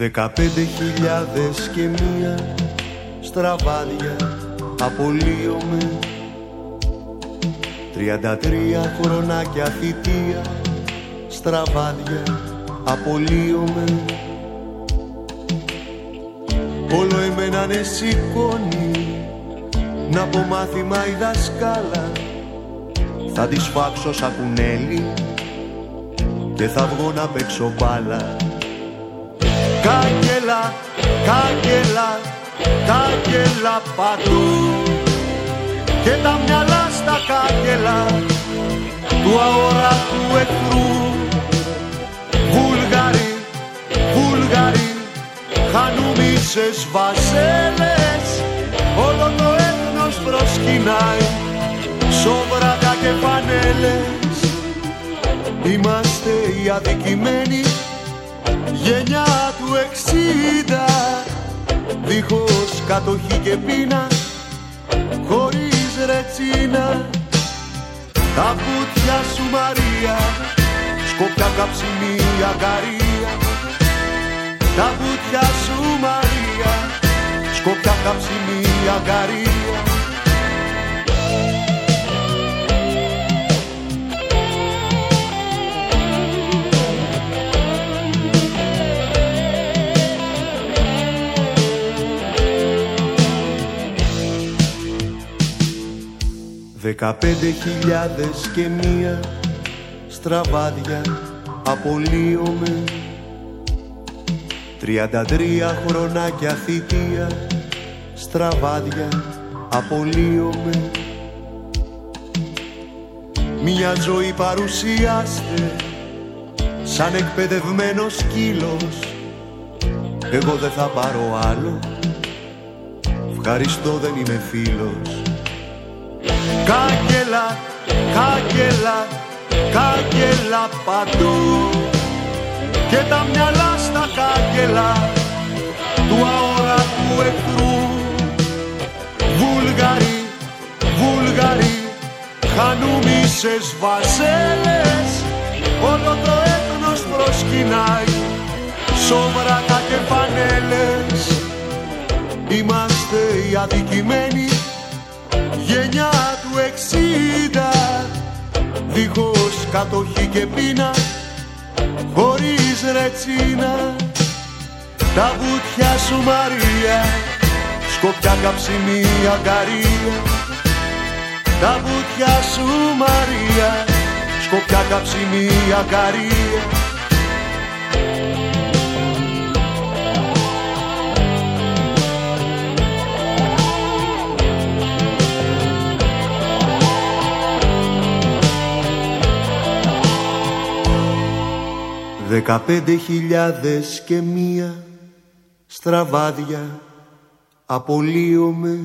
Δεκαπέντε χιλιάδες και μία στραβάδια απολύομαι. Τριάντα τρία χρονάκια θητεία στραβάδια απολύομαι. Όλο εμένα ναι σηκώνει να πω μάθημα η δασκάλα. Θα τη σφάξω σαν κουνέλι και θα βγω να παίξω μπάλα Κάγκελα, κάγκελα, κάγκελα παντού. Και τα μυαλά στα κάγκελα του αόρατου εχθρού. Βούλγαροι, Βούλγαροι, χανουμίσες βασέλες. Όλο το έθνος προσκυνάει σόβρακα και πανέλες είμαστε οι αδικημένοι γενιά του εξήντα δίχως κατοχή και πείνα χωρίς ρετσίνα. Τα βουτιά σου Μαρία σκοπιά καψιμί αγκαρία. Τα βουτιά σου Μαρία σκοπιά καψιμί αγκαρία Δεκαπέντε χιλιάδες και μία στραβάδια απολύομαι. Τριάντα τρία χρονάκια θητεία στραβάδια απολύομαι. Μια ζωή παρουσιάστε σαν εκπαιδευμένος σκύλος. Εγώ δεν θα πάρω άλλο. Ευχαριστώ δεν είμαι φίλος Κάγκελα, κάγκελα, κάγκελα παντού. Και τα μυαλά στα κάγκελα του αόρατου εχθρού. Βούλγαροι, Βούλγαροι, χανουμίσες βασέλες. Όλο το έθνος προσκυνάει σόβρακα και πανέλες είμαστε οι αδικημένοι γενιά του εξήντα. Δίχως κατοχή και πείνα χωρίς ρετσίνα. Τα βουτιά σου Μαρία σκοπιά καψιμί αγκαρία. Τα βουτιά σου Μαρία σκοπιά καψιμί αγκαρία Δεκαπέντε χιλιάδες και μία στραβάδια απολύομαι